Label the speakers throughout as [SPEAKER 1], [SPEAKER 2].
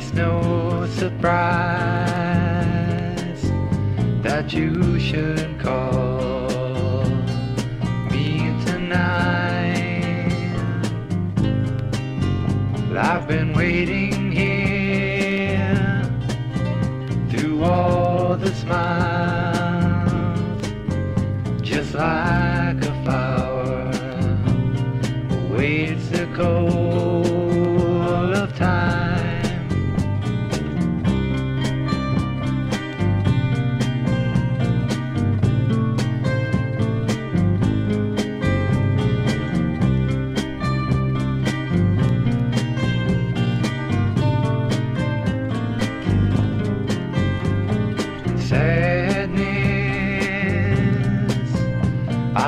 [SPEAKER 1] it's no surprise that you should call me tonight. I've been waiting here through all the smiles, just like a flower waits the cold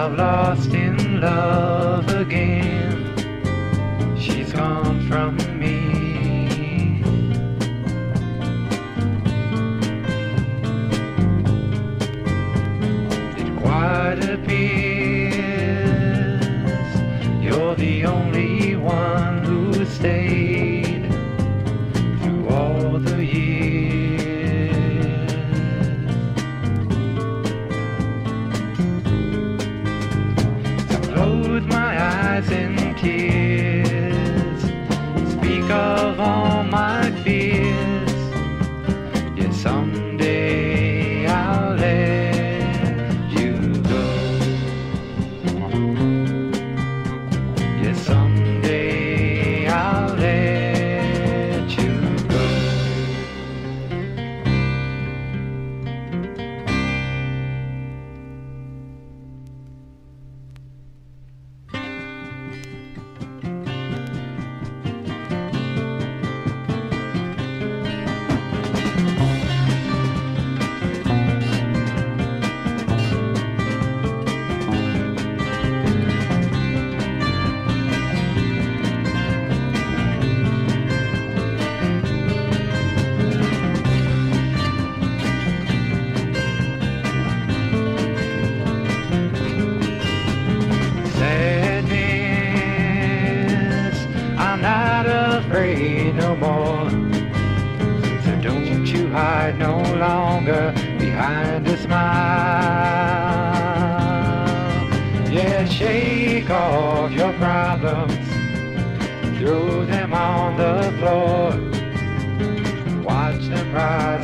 [SPEAKER 1] I've lost in love again. She's gone from me. It quite appears you're the only one who stayed no more. So don't you hide no longer behind a smile. Yeah, shake off your problems, throw them on the floor. Watch them rise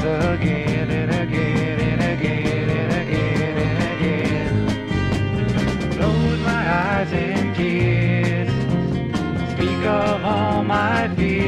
[SPEAKER 1] Close